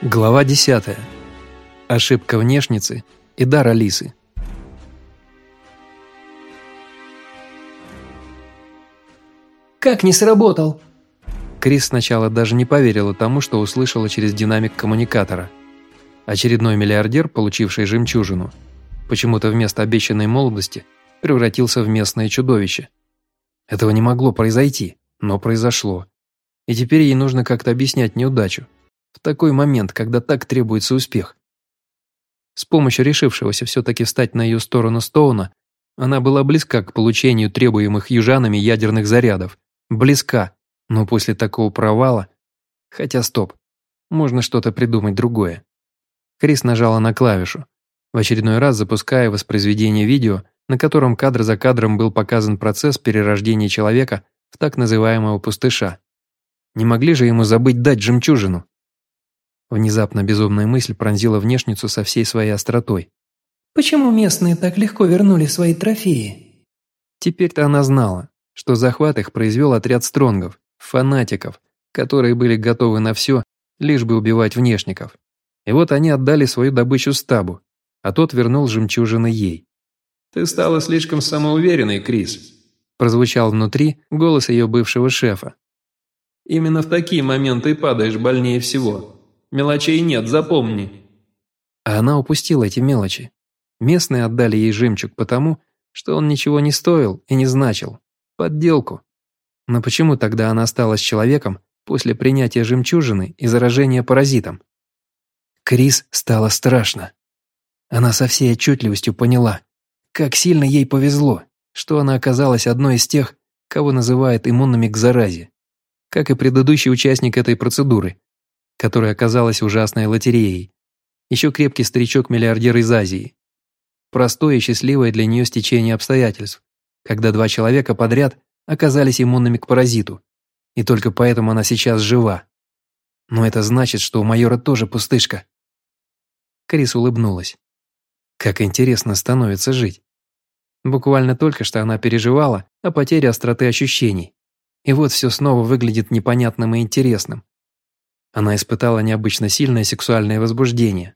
Глава 10. Ошибка внешницы и дар Алисы. «Как не сработал?» Крис сначала даже не поверила тому, что услышала через динамик коммуникатора. Очередной миллиардер, получивший жемчужину, почему-то вместо обещанной молодости превратился в местное чудовище. Этого не могло произойти, но произошло. И теперь ей нужно как-то объяснять неудачу в такой момент, когда так требуется успех. С помощью решившегося все-таки встать на ее сторону Стоуна, она была близка к получению требуемых южанами ядерных зарядов. Близка, но после такого провала... Хотя стоп, можно что-то придумать другое. Крис нажала на клавишу, в очередной раз запуская воспроизведение видео, на котором кадр за кадром был показан процесс перерождения человека в так называемого пустыша. Не могли же ему забыть дать жемчужину? Внезапно безумная мысль пронзила внешницу со всей своей остротой. «Почему местные так легко вернули свои трофеи?» Теперь-то она знала, что захват их произвел отряд стронгов, фанатиков, которые были готовы на все, лишь бы убивать внешников. И вот они отдали свою добычу стабу, а тот вернул жемчужины ей. «Ты стала слишком самоуверенной, Крис», прозвучал внутри голос ее бывшего шефа. «Именно в такие моменты падаешь больнее всего. Мелочей нет, запомни». А она упустила эти мелочи. Местные отдали ей жемчуг потому, что он ничего не стоил и не значил. Подделку. Но почему тогда она осталась человеком после принятия жемчужины и заражения паразитом? Крис стало страшно. Она со всей отчетливостью поняла, как сильно ей повезло, что она оказалась одной из тех, кого называют иммунными к заразе, как и предыдущий участник этой процедуры, которая оказалась ужасной лотереей. Еще крепкий старичок-миллиардер из Азии. Простое и счастливое для нее стечение обстоятельств, когда два человека подряд оказались иммунными к паразиту, и только поэтому она сейчас жива. Но это значит, что у майора тоже пустышка. Крис улыбнулась. Как интересно становится жить. Буквально только что она переживала о потере остроты ощущений. И вот все снова выглядит непонятным и интересным. Она испытала необычно сильное сексуальное возбуждение.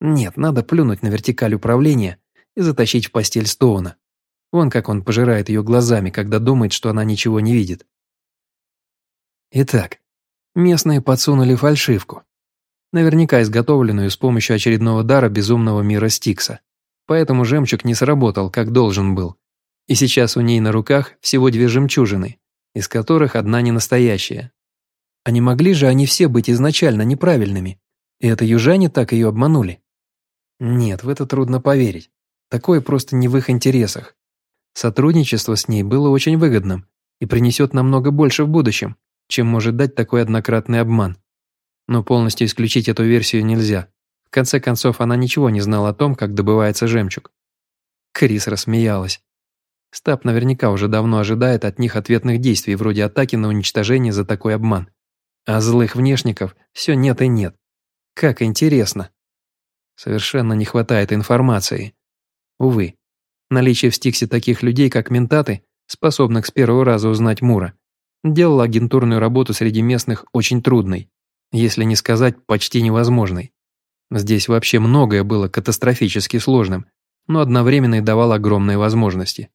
Нет, надо плюнуть на вертикаль управления и затащить в постель Стоуна. Вон как он пожирает ее глазами, когда думает, что она ничего не видит. Итак, местные подсунули фальшивку. Наверняка изготовленную с помощью очередного дара безумного мира Стикса. Поэтому жемчуг не сработал, как должен был. И сейчас у ней на руках всего две жемчужины, из которых одна не настоящая, а не могли же они все быть изначально неправильными? И это южане так ее обманули? Нет, в это трудно поверить. Такое просто не в их интересах. Сотрудничество с ней было очень выгодным и принесет намного больше в будущем, чем может дать такой однократный обман. Но полностью исключить эту версию нельзя. В конце концов, она ничего не знала о том, как добывается жемчуг. Крис рассмеялась. Стаб наверняка уже давно ожидает от них ответных действий, вроде атаки на уничтожение за такой обман. А злых внешников все нет и нет. Как интересно. Совершенно не хватает информации. Увы, наличие в Стиксе таких людей, как ментаты, способных с первого раза узнать Мура, делало агентурную работу среди местных очень трудной, если не сказать почти невозможной. Здесь вообще многое было катастрофически сложным, но одновременно и давало огромные возможности.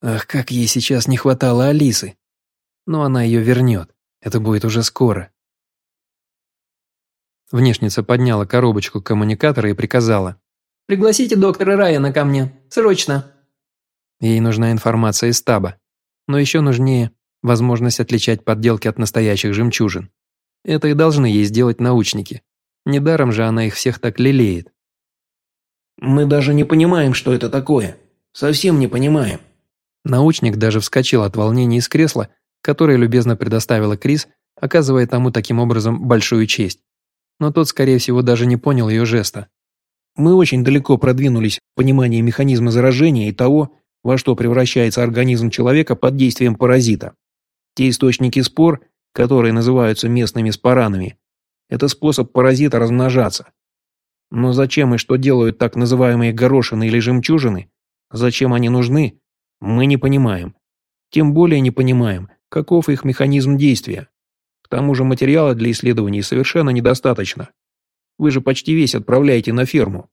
Ах, как ей сейчас не хватало Алисы. Но она ее вернет. Это будет уже скоро. Внешница подняла коробочку коммуникатора и приказала. «Пригласите доктора Райана ко мне. Срочно!» Ей нужна информация из стаба. Но еще нужнее возможность отличать подделки от настоящих жемчужин. Это и должны ей сделать научники. Недаром же она их всех так лелеет. «Мы даже не понимаем, что это такое. Совсем не понимаем». Научник даже вскочил от волнения из кресла которое любезно предоставила Крис, оказывая тому таким образом большую честь. Но тот, скорее всего, даже не понял ее жеста. Мы очень далеко продвинулись в понимании механизма заражения и того, во что превращается организм человека под действием паразита. Те источники спор, которые называются местными споранами, это способ паразита размножаться. Но зачем и что делают так называемые горошины или жемчужины, зачем они нужны, мы не понимаем. Тем более не понимаем, каков их механизм действия. К тому же материала для исследований совершенно недостаточно. Вы же почти весь отправляете на ферму».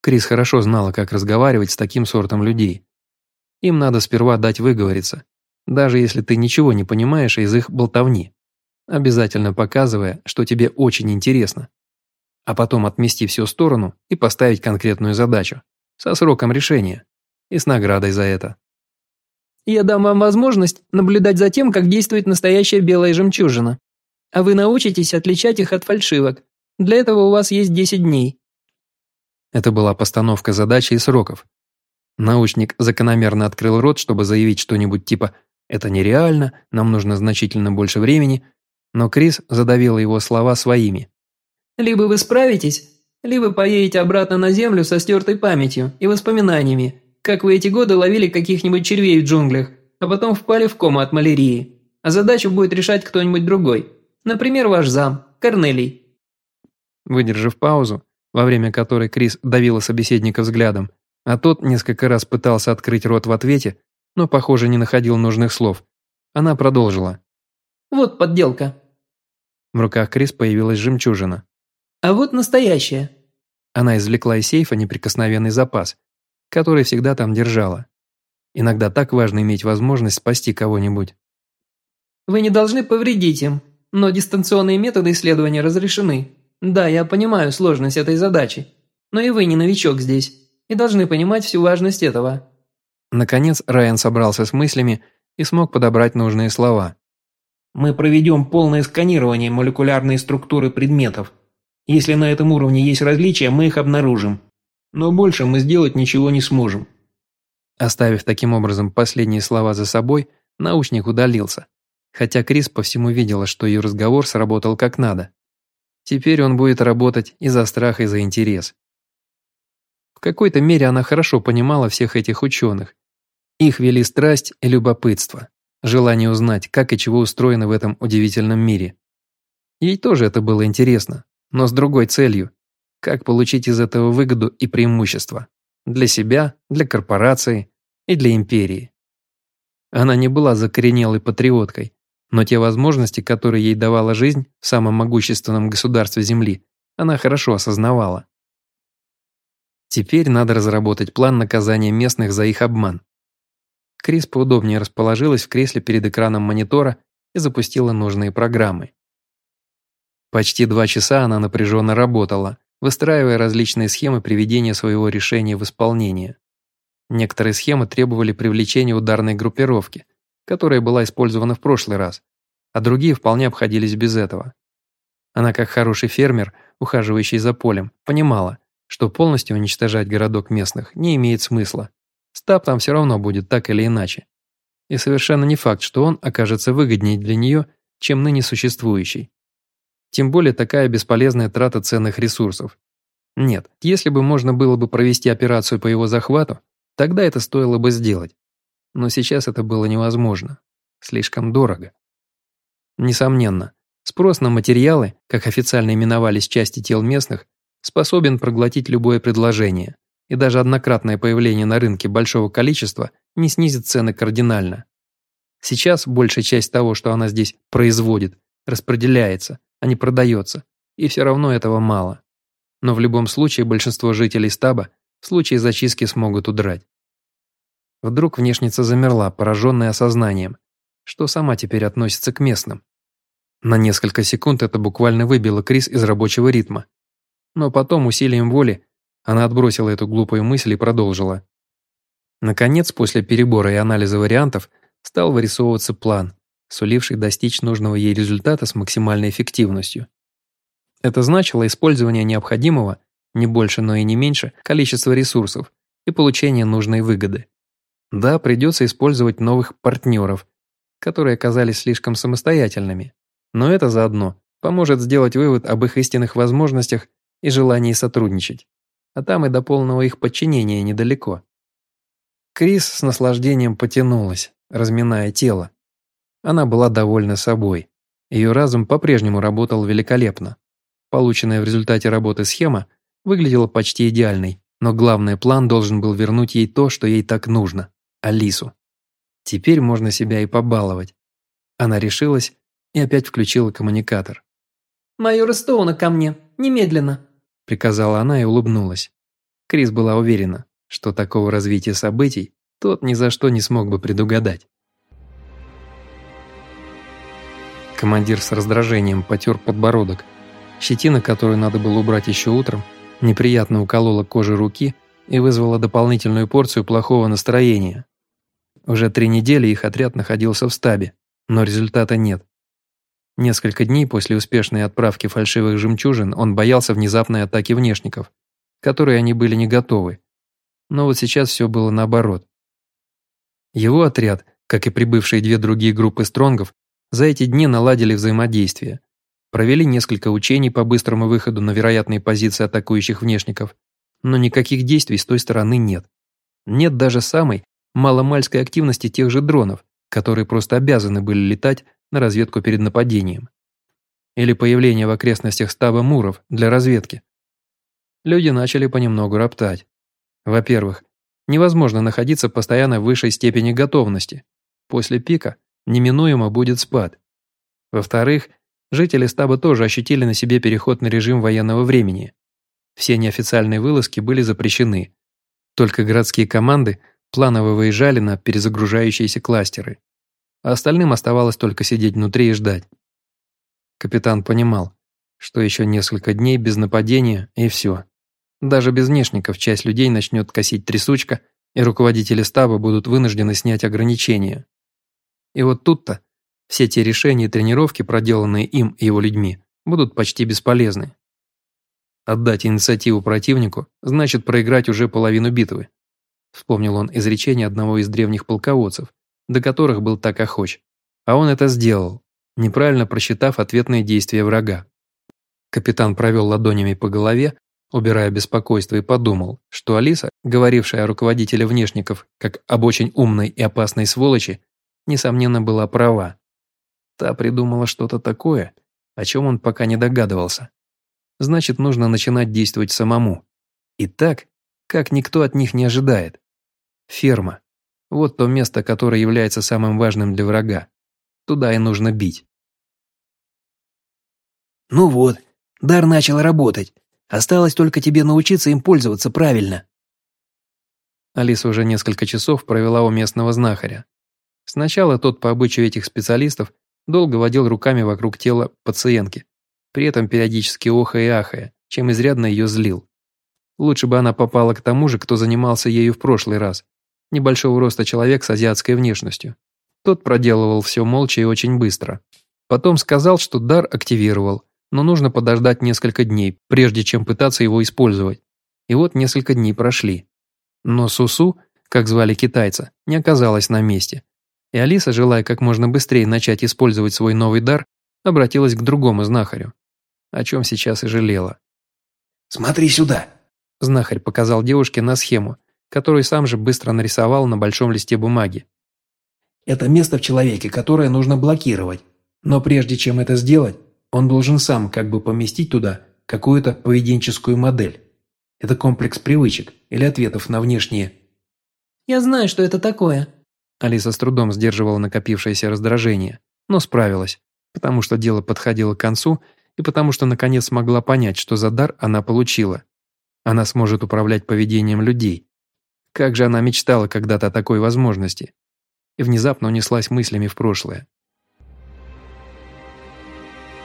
Крис хорошо знала, как разговаривать с таким сортом людей. Им надо сперва дать выговориться, даже если ты ничего не понимаешь из их болтовни, обязательно показывая, что тебе очень интересно. А потом отмести все в сторону и поставить конкретную задачу, со сроком решения и с наградой за это. Я дам вам возможность наблюдать за тем, как действует настоящая белая жемчужина. А вы научитесь отличать их от фальшивок. Для этого у вас есть 10 дней. Это была постановка задачи и сроков. Научник закономерно открыл рот, чтобы заявить что-нибудь типа «это нереально, нам нужно значительно больше времени», но Крис задавил его слова своими. «Либо вы справитесь, либо поедете обратно на Землю со стертой памятью и воспоминаниями, как вы эти годы ловили каких-нибудь червей в джунглях, а потом впали в кому от малярии. А задачу будет решать кто-нибудь другой. Например, ваш зам, Корнелий». Выдержав паузу, во время которой Крис давила собеседника взглядом, а тот несколько раз пытался открыть рот в ответе, но, похоже, не находил нужных слов, она продолжила. «Вот подделка». В руках Крис появилась жемчужина. «А вот настоящая». Она извлекла из сейфа неприкосновенный запас, который всегда там держала. Иногда так важно иметь возможность спасти кого-нибудь. Вы не должны повредить им, но дистанционные методы исследования разрешены. Да, я понимаю сложность этой задачи, но и вы не новичок здесь, и должны понимать всю важность этого». Наконец Райан собрался с мыслями и смог подобрать нужные слова. «Мы проведем полное сканирование молекулярной структуры предметов. Если на этом уровне есть различия, мы их обнаружим. Но больше мы сделать ничего не сможем». Оставив таким образом последние слова за собой, научник удалился, хотя Крис по всему видела, что ее разговор сработал как надо. Теперь он будет работать и за страх, и за интерес. В какой-то мере она хорошо понимала всех этих ученых. Их вели страсть и любопытство, желание узнать, как и чего устроено в этом удивительном мире. Ей тоже это было интересно, но с другой целью как получить из этого выгоду и преимущество. Для себя, для корпорации и для империи. Она не была закоренелой патриоткой, но те возможности, которые ей давала жизнь в самом могущественном государстве Земли, она хорошо осознавала. Теперь надо разработать план наказания местных за их обман. Крис поудобнее расположилась в кресле перед экраном монитора и запустила нужные программы. Почти два часа она напряженно работала, выстраивая различные схемы приведения своего решения в исполнение. Некоторые схемы требовали привлечения ударной группировки, которая была использована в прошлый раз, а другие вполне обходились без этого. Она, как хороший фермер, ухаживающий за полем, понимала, что полностью уничтожать городок местных не имеет смысла. Стаб там все равно будет так или иначе. И совершенно не факт, что он окажется выгоднее для нее, чем ныне существующий. Тем более такая бесполезная трата ценных ресурсов. Нет, если бы можно было бы провести операцию по его захвату, тогда это стоило бы сделать. Но сейчас это было невозможно. Слишком дорого. Несомненно, спрос на материалы, как официально именовались части тел местных, способен проглотить любое предложение, и даже однократное появление на рынке большого количества не снизит цены кардинально. Сейчас большая часть того, что она здесь производит, распределяется, а не продается, и все равно этого мало. Но в любом случае большинство жителей стаба в случае зачистки смогут удрать. Вдруг внешница замерла, пораженная осознанием, что сама теперь относится к местным. На несколько секунд это буквально выбило Крис из рабочего ритма. Но потом, усилием воли, она отбросила эту глупую мысль и продолжила. Наконец, после перебора и анализа вариантов, стал вырисовываться план, суливший достичь нужного ей результата с максимальной эффективностью. Это значило использование необходимого, не больше, но и не меньше, количества ресурсов и получение нужной выгоды. Да, придется использовать новых партнеров, которые оказались слишком самостоятельными, но это заодно поможет сделать вывод об их истинных возможностях и желании сотрудничать. А там и до полного их подчинения недалеко. Крис с наслаждением потянулась, разминая тело, она была довольна собой. Ее разум по-прежнему работал великолепно. Полученная в результате работы схема выглядела почти идеальной, но главный план должен был вернуть ей то, что ей так нужно – Алису. Теперь можно себя и побаловать. Она решилась и опять включила коммуникатор. «Майор Стоуна ко мне. Немедленно!» – приказала она и улыбнулась. Крис была уверена, что такого развития событий тот ни за что не смог бы предугадать. Командир с раздражением потер подбородок. Щетина, которую надо было убрать еще утром, неприятно уколола кожу руки и вызвала дополнительную порцию плохого настроения. Уже три недели их отряд находился в стабе, но результата нет. Несколько дней после успешной отправки фальшивых жемчужин он боялся внезапной атаки внешников, которой они были не готовы. Но вот сейчас все было наоборот. Его отряд, как и прибывшие две другие группы стронгов, за эти дни наладили взаимодействие. Провели несколько учений по быстрому выходу на вероятные позиции атакующих внешников, но никаких действий с той стороны нет. Нет даже самой маломальской активности тех же дронов, которые просто обязаны были летать на разведку перед нападением. Или появление в окрестностях стаба муров для разведки. Люди начали понемногу роптать. Во-первых, невозможно находиться постоянно в высшей степени готовности. После пика неминуемо будет спад. Во-вторых, жители стаба тоже ощутили на себе переход на режим военного времени. Все неофициальные вылазки были запрещены. Только городские команды планово выезжали на перезагружающиеся кластеры. А остальным оставалось только сидеть внутри и ждать. Капитан понимал, что еще несколько дней без нападения и все. Даже без внешников часть людей начнет косить трясучка, и руководители стаба будут вынуждены снять ограничения. И вот тут-то все те решения и тренировки, проделанные им и его людьми, будут почти бесполезны. Отдать инициативу противнику значит проиграть уже половину битвы. Вспомнил он изречение одного из древних полководцев, до которых был так охоч. А он это сделал, неправильно просчитав ответные действия врага. Капитан провел ладонями по голове, убирая беспокойство, и подумал, что Алиса, говорившая о руководителе внешников как об очень умной и опасной сволочи, несомненно, была права. Та придумала что-то такое, о чем он пока не догадывался. Значит, нужно начинать действовать самому. И так, как никто от них не ожидает. Ферма. Вот то место, которое является самым важным для врага. Туда и нужно бить. «Ну вот, дар начал работать. Осталось только тебе научиться им пользоваться правильно». Алиса уже несколько часов провела у местного знахаря. Сначала тот по обычаю этих специалистов долго водил руками вокруг тела пациентки, при этом периодически охая и ахая, чем изрядно ее злил. Лучше бы она попала к тому же, кто занимался ею в прошлый раз. Небольшого роста человек с азиатской внешностью. Тот проделывал все молча и очень быстро. Потом сказал, что дар активировал, но нужно подождать несколько дней, прежде чем пытаться его использовать. И вот несколько дней прошли. Но Сусу, как звали китайца, не оказалась на месте. И Алиса, желая как можно быстрее начать использовать свой новый дар, обратилась к другому знахарю, о чем сейчас и жалела. «Смотри сюда!» Знахарь показал девушке на схему, которую сам же быстро нарисовал на большом листе бумаги. «Это место в человеке, которое нужно блокировать. Но прежде чем это сделать, он должен сам как бы поместить туда какую-то поведенческую модель. Это комплекс привычек или ответов на внешние. «Я знаю, что это такое», Алиса с трудом сдерживала накопившееся раздражение, но справилась, потому что дело подходило к концу и потому что наконец смогла понять, что за дар она получила. Она сможет управлять поведением людей. Как же она мечтала когда-то о такой возможности. И внезапно унеслась мыслями в прошлое.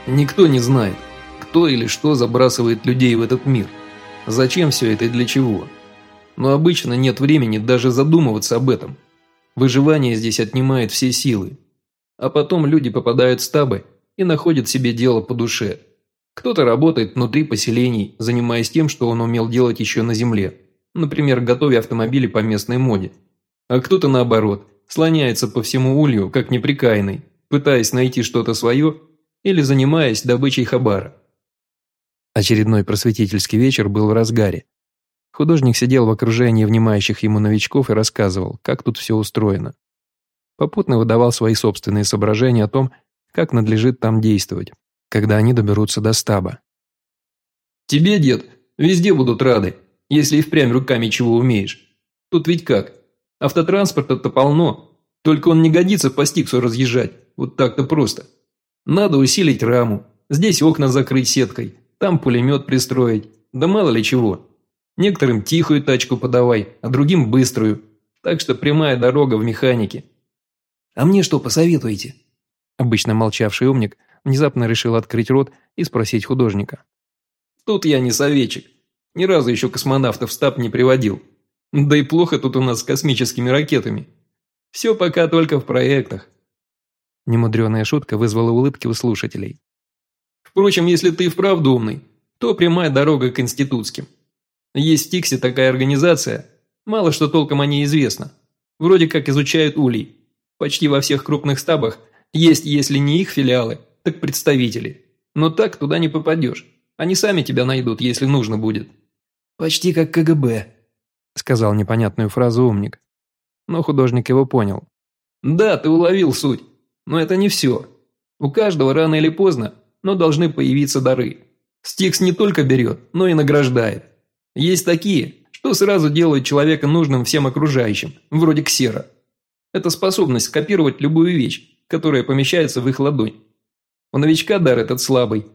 Никто не знает, кто или что забрасывает людей в этот мир. Зачем все это и для чего? Но обычно нет времени даже задумываться об этом. Выживание здесь отнимает все силы. А потом люди попадают в стабы и находят себе дело по душе. Кто-то работает внутри поселений, занимаясь тем, что он умел делать еще на земле. Например, готовя автомобили по местной моде. А кто-то наоборот, слоняется по всему улью, как неприкаянный, пытаясь найти что-то свое или занимаясь добычей хабара. Очередной просветительский вечер был в разгаре. Художник сидел в окружении внимающих ему новичков и рассказывал, как тут все устроено. Попутно выдавал свои собственные соображения о том, как надлежит там действовать, когда они доберутся до стаба. «Тебе, дед, везде будут рады, если и впрямь руками чего умеешь. Тут ведь как? Автотранспорта-то полно, только он не годится по стиксу разъезжать, вот так-то просто. Надо усилить раму, здесь окна закрыть сеткой, там пулемет пристроить, да мало ли чего. Некоторым тихую тачку подавай, а другим быструю. Так что прямая дорога в механике. «А мне что посоветуете?» Обычно молчавший умник внезапно решил открыть рот и спросить художника. «Тут я не советчик. Ни разу еще космонавтов в стаб не приводил. Да и плохо тут у нас с космическими ракетами. Все пока только в проектах». Немудреная шутка вызвала улыбки у слушателей. «Впрочем, если ты вправду умный, то прямая дорога к институтским. Есть в Тиксе такая организация, мало что толком о ней известно. Вроде как изучают улей, Почти во всех крупных стабах есть, если не их филиалы, так представители. Но так туда не попадешь. Они сами тебя найдут, если нужно будет». «Почти как КГБ», – сказал непонятную фразу умник. Но художник его понял. «Да, ты уловил суть. Но это не все. У каждого рано или поздно, но должны появиться дары. Стикс не только берет, но и награждает. Есть такие, что сразу делают человека нужным всем окружающим, вроде ксера. Это способность скопировать любую вещь, которая помещается в их ладонь. У новичка дар этот слабый,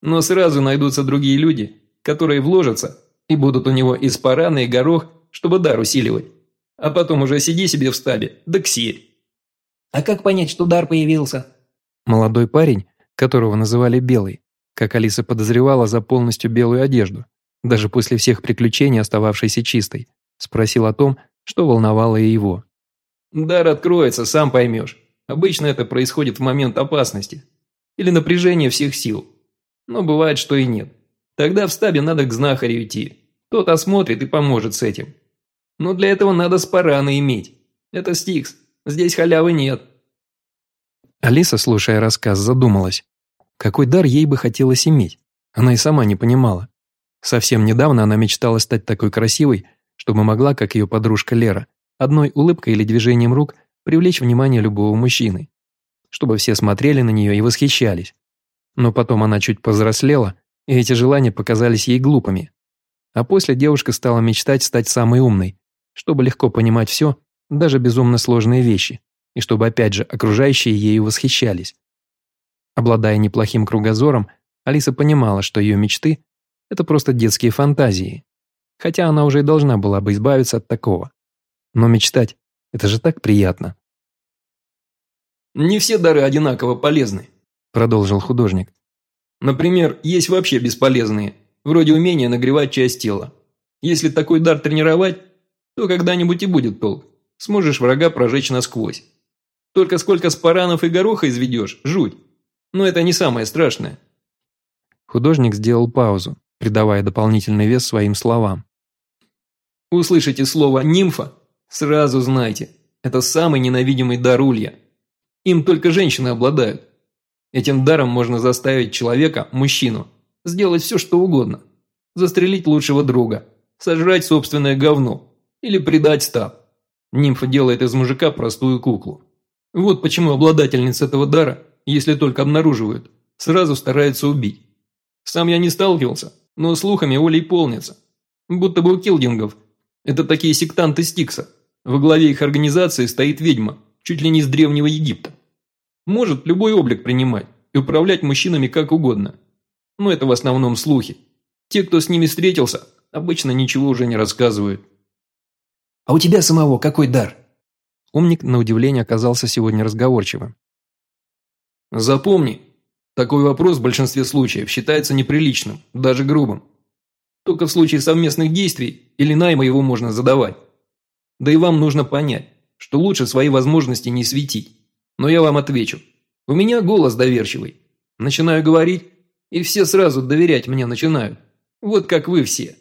но сразу найдутся другие люди, которые вложатся и будут у него из парана и горох, чтобы дар усиливать. А потом уже сиди себе в стабе, да ксерь. А как понять, что дар появился? Молодой парень, которого называли Белый, как Алиса подозревала за полностью белую одежду, даже после всех приключений остававшейся чистой, спросил о том, что волновало и его. Дар откроется, сам поймешь. Обычно это происходит в момент опасности. Или напряжения всех сил. Но бывает, что и нет. Тогда в стабе надо к знахарю идти. Тот осмотрит и поможет с этим. Но для этого надо спараны иметь. Это Стикс. Здесь халявы нет. Алиса, слушая рассказ, задумалась. Какой дар ей бы хотелось иметь? Она и сама не понимала. Совсем недавно она мечтала стать такой красивой, чтобы могла, как ее подружка Лера, одной улыбкой или движением рук привлечь внимание любого мужчины, чтобы все смотрели на нее и восхищались. Но потом она чуть повзрослела, и эти желания показались ей глупыми. А после девушка стала мечтать стать самой умной, чтобы легко понимать все, даже безумно сложные вещи, и чтобы опять же окружающие ею восхищались. Обладая неплохим кругозором, Алиса понимала, что ее мечты – это просто детские фантазии, хотя она уже и должна была бы избавиться от такого. Но мечтать – это же так приятно. «Не все дары одинаково полезны», – продолжил художник. «Например, есть вообще бесполезные, вроде умения нагревать часть тела. Если такой дар тренировать, то когда-нибудь и будет толк. Сможешь врага прожечь насквозь. Только сколько спаранов и гороха изведешь, жуть. Но это не самое страшное». Художник сделал паузу, придавая дополнительный вес своим словам. Услышите слово «нимфа» Сразу знайте, это самый ненавидимый дар улья. Им только женщины обладают. Этим даром можно заставить человека, мужчину, сделать все, что угодно. Застрелить лучшего друга, сожрать собственное говно или предать стаб. Нимфа делает из мужика простую куклу. Вот почему обладательница этого дара, если только обнаруживают, сразу старается убить. Сам я не сталкивался, но слухами Олей полнится. Будто бы у килдингов. Это такие сектанты Стикса. Во главе их организации стоит ведьма, чуть ли не из Древнего Египта. Может любой облик принимать и управлять мужчинами как угодно. Но это в основном слухи. Те, кто с ними встретился, обычно ничего уже не рассказывают. «А у тебя самого какой дар?» Умник, на удивление, оказался сегодня разговорчивым. «Запомни, такой вопрос в большинстве случаев считается неприличным, даже грубым. Только в случае совместных действий или найма его можно задавать. Да и вам нужно понять, что лучше свои возможности не светить. Но я вам отвечу. У меня голос доверчивый. Начинаю говорить, и все сразу доверять мне начинают. Вот как вы все».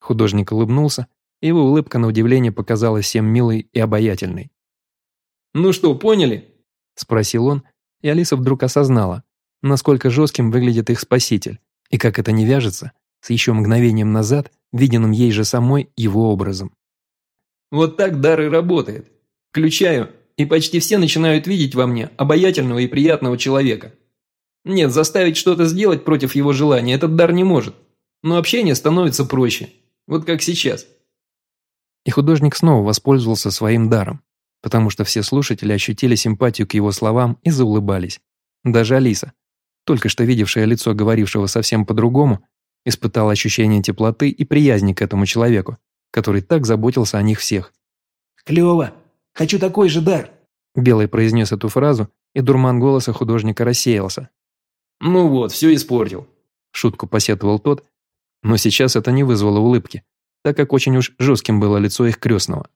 Художник улыбнулся, и его улыбка на удивление показалась всем милой и обаятельной. «Ну что, поняли?» – спросил он, и Алиса вдруг осознала, насколько жестким выглядит их спаситель, и как это не вяжется с еще мгновением назад виденным ей же самой его образом. Вот так дар и работает. Включаю, и почти все начинают видеть во мне обаятельного и приятного человека. Нет, заставить что-то сделать против его желания этот дар не может. Но общение становится проще. Вот как сейчас. И художник снова воспользовался своим даром, потому что все слушатели ощутили симпатию к его словам и заулыбались. Даже Алиса, только что видевшая лицо говорившего совсем по-другому, испытала ощущение теплоты и приязни к этому человеку, который так заботился о них всех. «Клево! Хочу такой же дар!» Белый произнес эту фразу, и дурман голоса художника рассеялся. «Ну вот, все испортил», – шутку посетовал тот, но сейчас это не вызвало улыбки, так как очень уж жестким было лицо их крестного.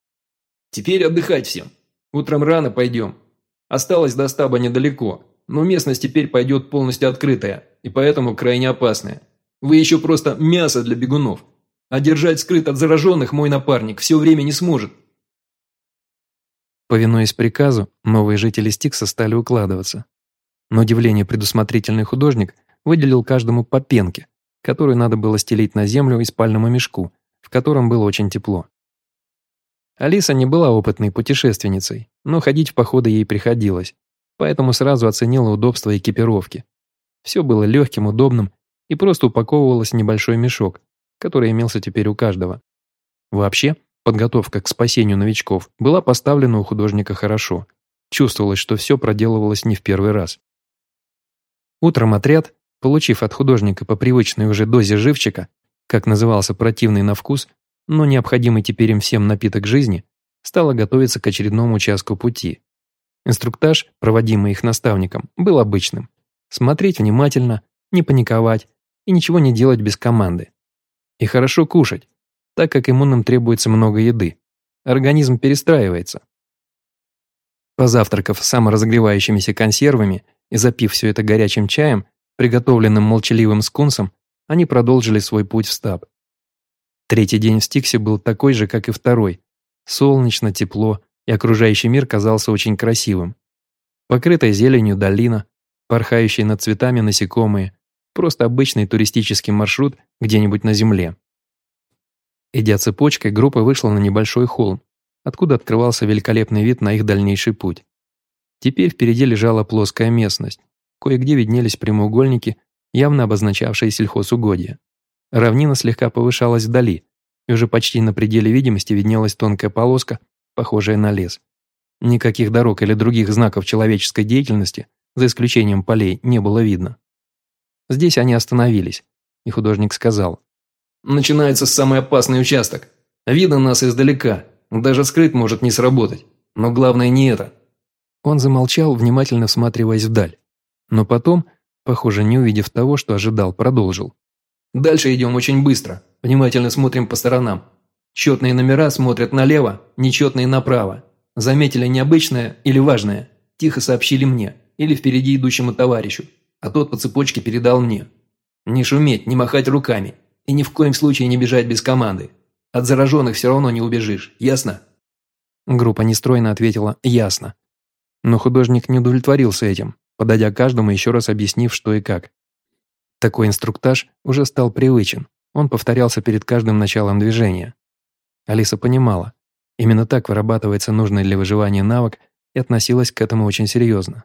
«Теперь отдыхать всем. Утром рано пойдем. Осталось до стаба недалеко, но местность теперь пойдет полностью открытая, и поэтому крайне опасная. Вы еще просто мясо для бегунов. А держать скрыт от зараженных мой напарник все время не сможет». Повинуясь приказу, новые жители Стикса стали укладываться. На удивление предусмотрительный художник выделил каждому по пенке, которую надо было стелить на землю и спальному мешку, в котором было очень тепло. Алиса не была опытной путешественницей, но ходить в походы ей приходилось, поэтому сразу оценила удобство экипировки. Все было легким, удобным и просто упаковывалось в небольшой мешок, который имелся теперь у каждого. Вообще, подготовка к спасению новичков была поставлена у художника хорошо. Чувствовалось, что все проделывалось не в первый раз. Утром отряд, получив от художника по привычной уже дозе живчика, как назывался противный на вкус, но необходимый теперь им всем напиток жизни, стала готовиться к очередному участку пути. Инструктаж, проводимый их наставником, был обычным. Смотреть внимательно, не паниковать и ничего не делать без команды. И хорошо кушать, так как иммунным требуется много еды. Организм перестраивается. Позавтракав саморазогревающимися консервами и запив все это горячим чаем, приготовленным молчаливым скунсом, они продолжили свой путь в стаб. Третий день в Стиксе был такой же, как и второй. Солнечно, тепло, и окружающий мир казался очень красивым. Покрытая зеленью долина, порхающие над цветами насекомые, просто обычный туристический маршрут где-нибудь на земле. Идя цепочкой, группа вышла на небольшой холм, откуда открывался великолепный вид на их дальнейший путь. Теперь впереди лежала плоская местность. Кое-где виднелись прямоугольники, явно обозначавшие сельхозугодья. Равнина слегка повышалась вдали, и уже почти на пределе видимости виднелась тонкая полоска, похожая на лес. Никаких дорог или других знаков человеческой деятельности, за исключением полей, не было видно. Здесь они остановились, и художник сказал. Начинается самый опасный участок. Видно нас издалека. Даже скрыт может не сработать. Но главное не это. Он замолчал, внимательно всматриваясь вдаль. Но потом, похоже, не увидев того, что ожидал, продолжил. Дальше идем очень быстро. Внимательно смотрим по сторонам. Четные номера смотрят налево, нечетные направо. Заметили необычное или важное? Тихо сообщили мне или впереди идущему товарищу, а тот по цепочке передал мне. Не шуметь, не махать руками, и ни в коем случае не бежать без команды. От зараженных все равно не убежишь, ясно?» Группа нестройно ответила «ясно». Но художник не удовлетворился этим, подойдя каждому еще раз объяснив, что и как. Такой инструктаж уже стал привычен, он повторялся перед каждым началом движения. Алиса понимала, именно так вырабатывается нужный для выживания навык и относилась к этому очень серьезно.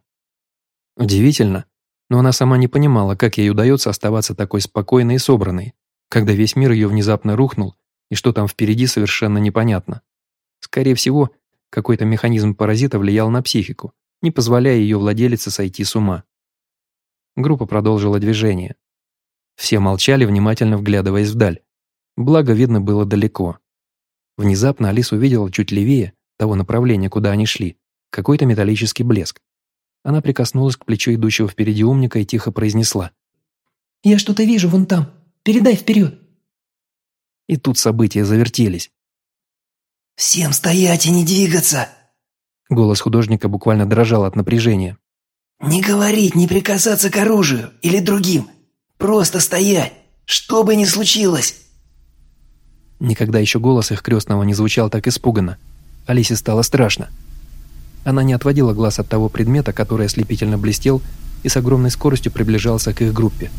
Удивительно, но она сама не понимала, как ей удается оставаться такой спокойной и собранной, когда весь мир ее внезапно рухнул, и что там впереди совершенно непонятно. Скорее всего, какой-то механизм паразита влиял на психику, не позволяя ее владелице сойти с ума. Группа продолжила движение. Все молчали, внимательно вглядываясь вдаль. Благо, видно было далеко. Внезапно Алиса увидела чуть левее того направления, куда они шли, какой-то металлический блеск. Она прикоснулась к плечу идущего впереди умника и тихо произнесла. «Я что-то вижу вон там. Передай вперед!» И тут события завертелись. «Всем стоять и не двигаться!» Голос художника буквально дрожал от напряжения. «Не говорить, не прикасаться к оружию или другим. Просто стоять, что бы ни случилось!» Никогда еще голос их крестного не звучал так испуганно. Алисе стало страшно. Она не отводила глаз от того предмета, который ослепительно блестел и с огромной скоростью приближался к их группе.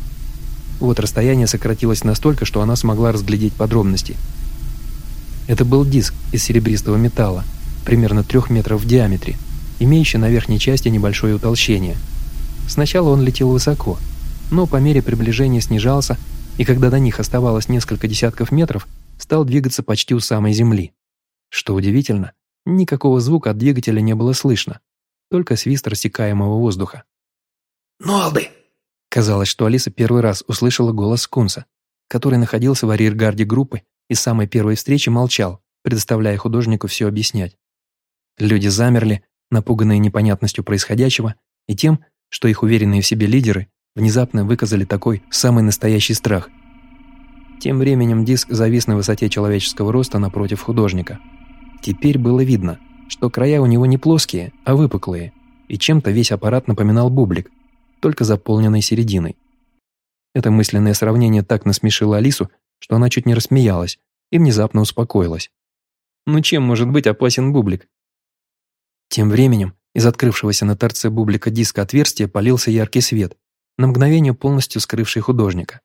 Вот расстояние сократилось настолько, что она смогла разглядеть подробности. Это был диск из серебристого металла, примерно трех метров в диаметре, имеющий на верхней части небольшое утолщение. Сначала он летел высоко, но по мере приближения снижался, и когда до них оставалось несколько десятков метров, стал двигаться почти у самой земли. Что удивительно, никакого звука от двигателя не было слышно, только свист рассекаемого воздуха. «Нолды, Казалось, что Алиса первый раз услышала голос Кунса, который находился в арьергарде группы и с самой первой встречи молчал, предоставляя художнику все объяснять. Люди замерли, напуганные непонятностью происходящего и тем, что их уверенные в себе лидеры внезапно выказали такой самый настоящий страх. Тем временем диск завис на высоте человеческого роста напротив художника. Теперь было видно, что края у него не плоские, а выпуклые, и чем-то весь аппарат напоминал бублик, только заполненный серединой. Это мысленное сравнение так насмешило Алису, что она чуть не рассмеялась и внезапно успокоилась. Ну чем может быть опасен бублик? Тем временем из открывшегося на торце бублика диска отверстия полился яркий свет, на мгновение полностью скрывший художника.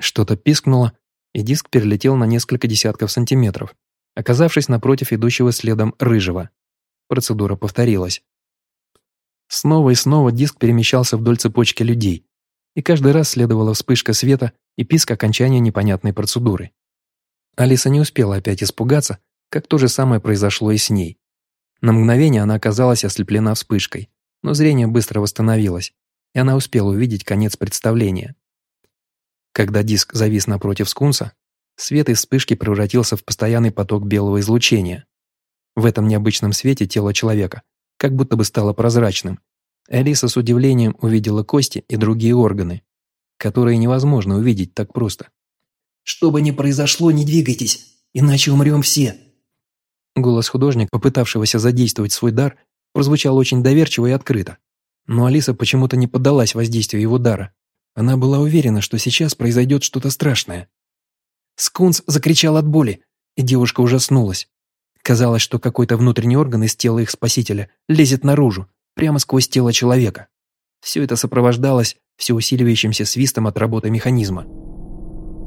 Что-то пискнуло, и диск перелетел на несколько десятков сантиметров, оказавшись напротив идущего следом рыжего. Процедура повторилась. Снова и снова диск перемещался вдоль цепочки людей, и каждый раз следовала вспышка света и писк окончания непонятной процедуры. Алиса не успела опять испугаться, как то же самое произошло и с ней. На мгновение она оказалась ослеплена вспышкой, но зрение быстро восстановилось, и она успела увидеть конец представления. Когда диск завис напротив скунса, свет из вспышки превратился в постоянный поток белого излучения. В этом необычном свете тело человека как будто бы стало прозрачным. Алиса с удивлением увидела кости и другие органы, которые невозможно увидеть так просто. «Что бы ни произошло, не двигайтесь, иначе умрем все». Голос художника, попытавшегося задействовать свой дар, прозвучал очень доверчиво и открыто. Но Алиса почему-то не поддалась воздействию его дара. Она была уверена, что сейчас произойдет что-то страшное. Скунс закричал от боли, и девушка ужаснулась. Казалось, что какой-то внутренний орган из тела их спасителя лезет наружу, прямо сквозь тело человека. Все это сопровождалось все усиливающимся свистом от работы механизма.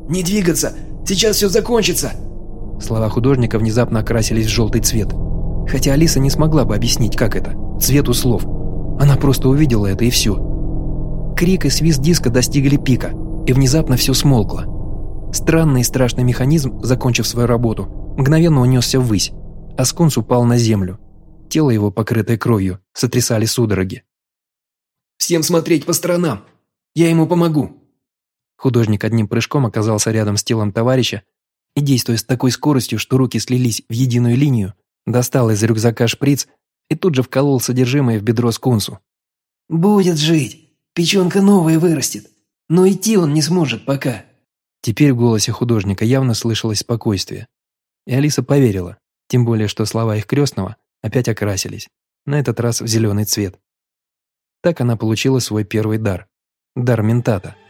«Не двигаться! Сейчас все закончится!» Слова художника внезапно окрасились в желтый цвет. Хотя Алиса не смогла бы объяснить, как это. Цвет у слов. Она просто увидела это и все. Крик и свист диска достигли пика, и внезапно все смолкло. Странный и страшный механизм, закончив свою работу, мгновенно унесся ввысь, а скунс упал на землю. Тело его, покрытое кровью, сотрясали судороги. «Всем смотреть по сторонам! Я ему помогу!» Художник одним прыжком оказался рядом с телом товарища и, действуя с такой скоростью, что руки слились в единую линию, достал из рюкзака шприц и тут же вколол содержимое в бедро скунсу. «Будет жить!» Печенка новая вырастет, но идти он не сможет пока». Теперь в голосе художника явно слышалось спокойствие. И Алиса поверила, тем более, что слова их крестного опять окрасились, на этот раз в зеленый цвет. Так она получила свой первый дар – дар ментата –